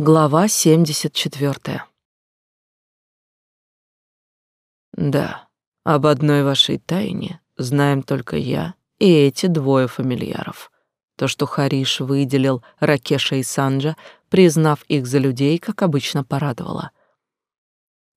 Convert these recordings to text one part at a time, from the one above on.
Глава 74. Да, об одной вашей тайне знаем только я и эти двое фамильяров. То, что Хариш выделил Ракеша и Санджа, признав их за людей, как обычно, порадовало.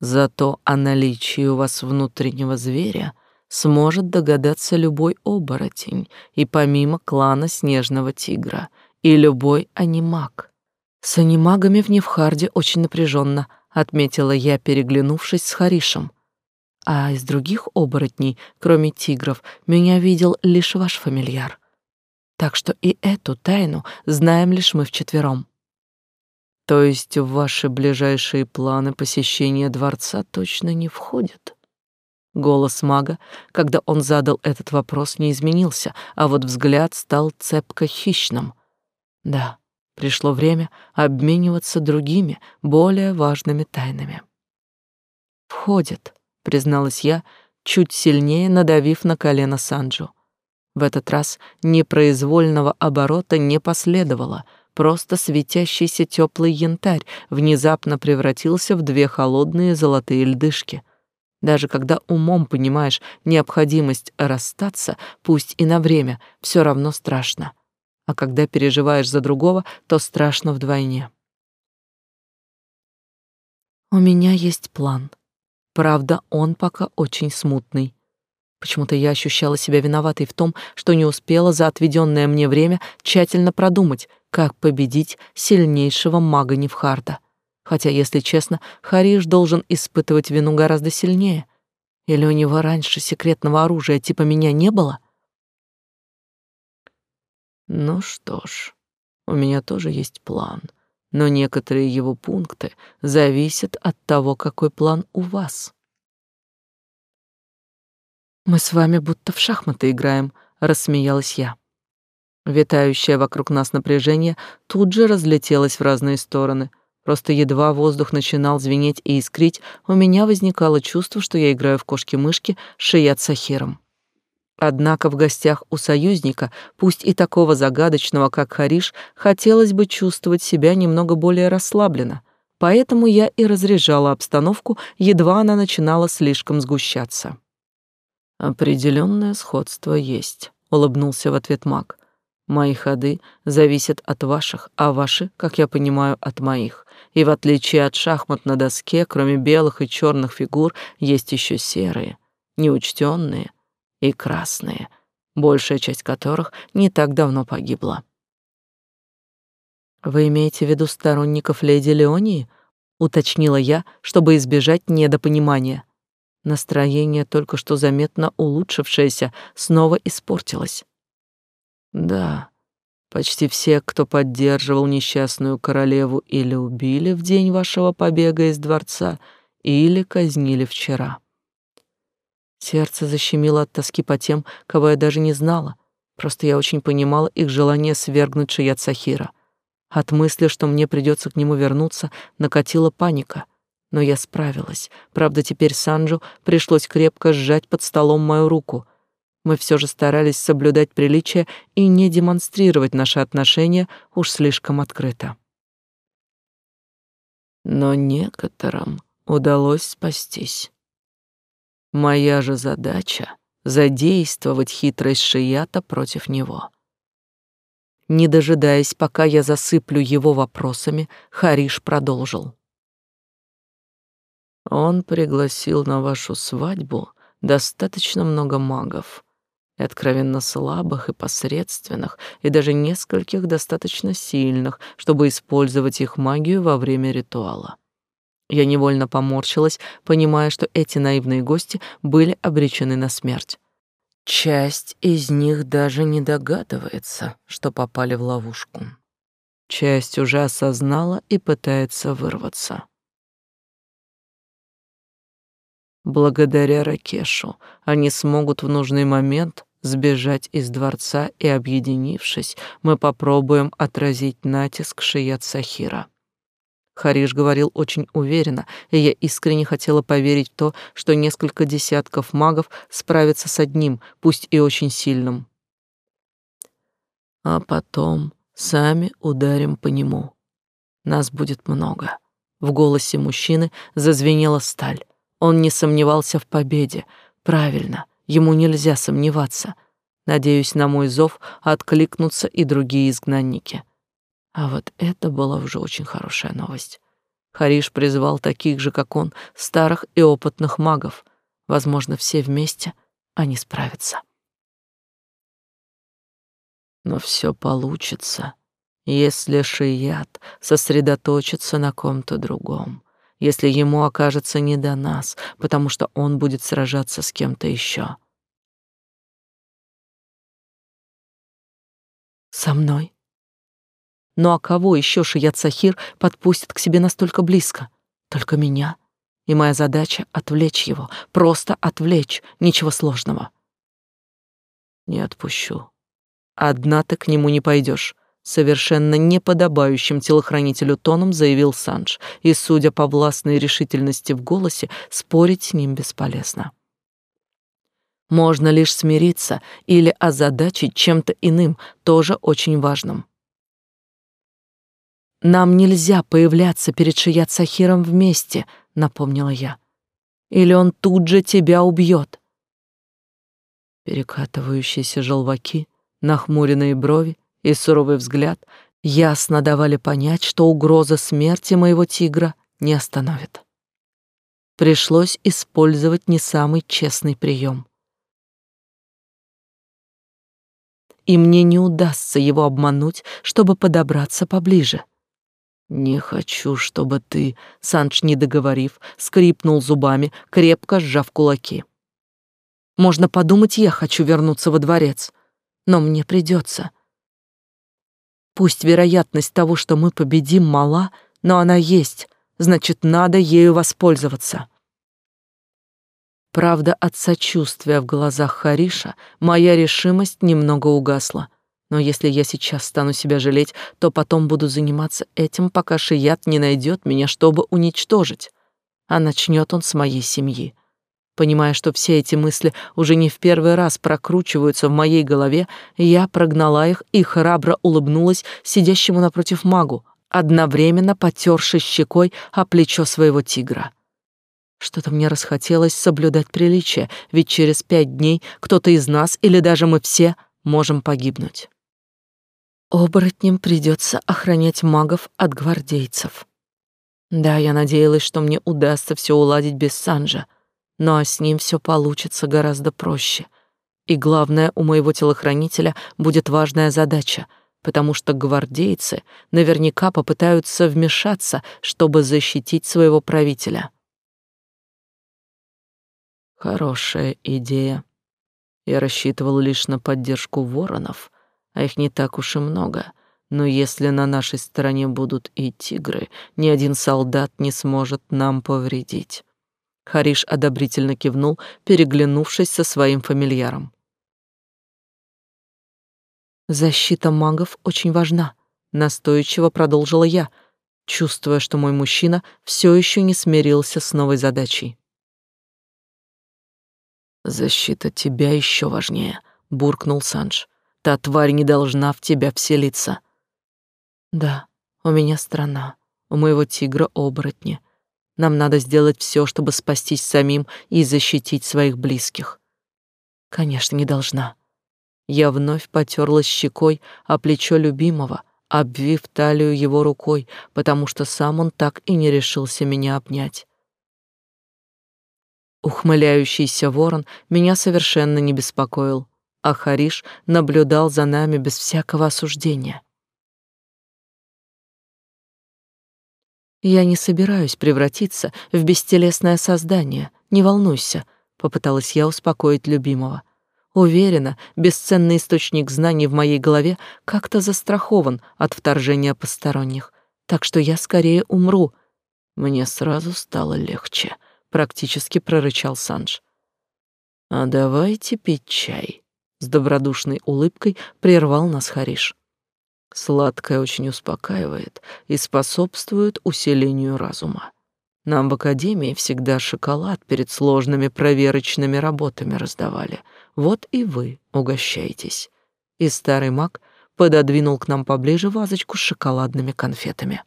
Зато о наличии у вас внутреннего зверя сможет догадаться любой оборотень, и помимо клана Снежного Тигра, и любой анимак. С анимагами в Невхарде очень напряженно, отметила я, переглянувшись с Харишем. А из других оборотней, кроме тигров, меня видел лишь ваш фамильяр. Так что и эту тайну знаем лишь мы вчетвером. То есть в ваши ближайшие планы посещения дворца точно не входит? Голос мага, когда он задал этот вопрос, не изменился, а вот взгляд стал цепко хищным. Да, Пришло время обмениваться другими, более важными тайнами. «Входит», — призналась я, чуть сильнее надавив на колено Санджу. В этот раз непроизвольного оборота не последовало, просто светящийся теплый янтарь внезапно превратился в две холодные золотые льдышки. Даже когда умом понимаешь необходимость расстаться, пусть и на время, все равно страшно а когда переживаешь за другого, то страшно вдвойне. У меня есть план. Правда, он пока очень смутный. Почему-то я ощущала себя виноватой в том, что не успела за отведенное мне время тщательно продумать, как победить сильнейшего мага Невхарда. Хотя, если честно, Хариш должен испытывать вину гораздо сильнее. Или у него раньше секретного оружия типа меня не было — ну что ж, у меня тоже есть план, но некоторые его пункты зависят от того, какой план у вас. Мы с вами будто в шахматы играем, рассмеялась я. Витающее вокруг нас напряжение тут же разлетелось в разные стороны. Просто едва воздух начинал звенеть и искрить, у меня возникало чувство, что я играю в кошки-мышки с Шият Сахиром. Однако в гостях у союзника, пусть и такого загадочного, как Хариш, хотелось бы чувствовать себя немного более расслабленно, поэтому я и разряжала обстановку, едва она начинала слишком сгущаться. «Определенное сходство есть», — улыбнулся в ответ маг. «Мои ходы зависят от ваших, а ваши, как я понимаю, от моих. И в отличие от шахмат на доске, кроме белых и черных фигур, есть еще серые, неучтенные, и красные, большая часть которых не так давно погибла. Вы имеете в виду сторонников леди Леонии? уточнила я, чтобы избежать недопонимания. Настроение, только что заметно улучшившееся, снова испортилось. Да, почти все, кто поддерживал несчастную королеву, или убили в день вашего побега из дворца, или казнили вчера. Сердце защемило от тоски по тем, кого я даже не знала. Просто я очень понимала их желание свергнуть Шият Сахира. От мысли, что мне придется к нему вернуться, накатила паника. Но я справилась. Правда, теперь Санджу пришлось крепко сжать под столом мою руку. Мы все же старались соблюдать приличие и не демонстрировать наши отношения уж слишком открыто. Но некоторым удалось спастись. Моя же задача — задействовать хитрость Шията против него. Не дожидаясь, пока я засыплю его вопросами, Хариш продолжил. Он пригласил на вашу свадьбу достаточно много магов, и откровенно слабых и посредственных, и даже нескольких достаточно сильных, чтобы использовать их магию во время ритуала. Я невольно поморщилась, понимая, что эти наивные гости были обречены на смерть. Часть из них даже не догадывается, что попали в ловушку. Часть уже осознала и пытается вырваться. Благодаря Ракешу они смогут в нужный момент сбежать из дворца и, объединившись, мы попробуем отразить натиск Шият Сахира. Хариш говорил очень уверенно, и я искренне хотела поверить в то, что несколько десятков магов справятся с одним, пусть и очень сильным. А потом сами ударим по нему. Нас будет много. В голосе мужчины зазвенела сталь. Он не сомневался в победе. Правильно, ему нельзя сомневаться. Надеюсь, на мой зов откликнутся и другие изгнанники. А вот это была уже очень хорошая новость. Хариш призвал таких же, как он, старых и опытных магов. Возможно, все вместе они справятся. Но все получится, если Шият сосредоточится на ком-то другом, если ему окажется не до нас, потому что он будет сражаться с кем-то еще. Со мной? Ну а кого еще Шият Сахир подпустит к себе настолько близко? Только меня. И моя задача — отвлечь его, просто отвлечь, ничего сложного. Не отпущу. Одна ты к нему не пойдешь. Совершенно неподобающим телохранителю тоном заявил Санж, и, судя по властной решительности в голосе, спорить с ним бесполезно. Можно лишь смириться или озадачить чем-то иным, тоже очень важным. «Нам нельзя появляться перед Шият Сахиром вместе», — напомнила я. «Или он тут же тебя убьет». Перекатывающиеся желваки, нахмуренные брови и суровый взгляд ясно давали понять, что угроза смерти моего тигра не остановит. Пришлось использовать не самый честный прием. И мне не удастся его обмануть, чтобы подобраться поближе. «Не хочу, чтобы ты...» — Санч, не договорив, скрипнул зубами, крепко сжав кулаки. «Можно подумать, я хочу вернуться во дворец, но мне придется. Пусть вероятность того, что мы победим, мала, но она есть, значит, надо ею воспользоваться». Правда, от сочувствия в глазах Хариша моя решимость немного угасла — но если я сейчас стану себя жалеть, то потом буду заниматься этим, пока Шият не найдет меня, чтобы уничтожить. А начнет он с моей семьи. Понимая, что все эти мысли уже не в первый раз прокручиваются в моей голове, я прогнала их и храбро улыбнулась сидящему напротив магу, одновременно потерши щекой о плечо своего тигра. Что-то мне расхотелось соблюдать приличие, ведь через пять дней кто-то из нас или даже мы все можем погибнуть. Оборотням придется охранять магов от гвардейцев. Да, я надеялась, что мне удастся все уладить без Санжа, но с ним все получится гораздо проще. И главное, у моего телохранителя будет важная задача, потому что гвардейцы наверняка попытаются вмешаться, чтобы защитить своего правителя. Хорошая идея. Я рассчитывал лишь на поддержку воронов — а их не так уж и много. Но если на нашей стороне будут и тигры, ни один солдат не сможет нам повредить. Хариш одобрительно кивнул, переглянувшись со своим фамильяром. Защита магов очень важна, настойчиво продолжила я, чувствуя, что мой мужчина все еще не смирился с новой задачей. Защита тебя еще важнее, буркнул Санж. Та тварь не должна в тебя вселиться. Да, у меня страна, у моего тигра оборотни. Нам надо сделать все, чтобы спастись самим и защитить своих близких. Конечно, не должна. Я вновь потерлась щекой о плечо любимого, обвив талию его рукой, потому что сам он так и не решился меня обнять. Ухмыляющийся ворон меня совершенно не беспокоил а Хариш наблюдал за нами без всякого осуждения. «Я не собираюсь превратиться в бестелесное создание, не волнуйся», — попыталась я успокоить любимого. Уверена, бесценный источник знаний в моей голове как-то застрахован от вторжения посторонних, так что я скорее умру. Мне сразу стало легче, практически прорычал Санж. А давайте пить чай. С добродушной улыбкой прервал нас Хариш. Сладкое очень успокаивает и способствует усилению разума. Нам в академии всегда шоколад перед сложными проверочными работами раздавали. Вот и вы угощайтесь. И старый маг пододвинул к нам поближе вазочку с шоколадными конфетами.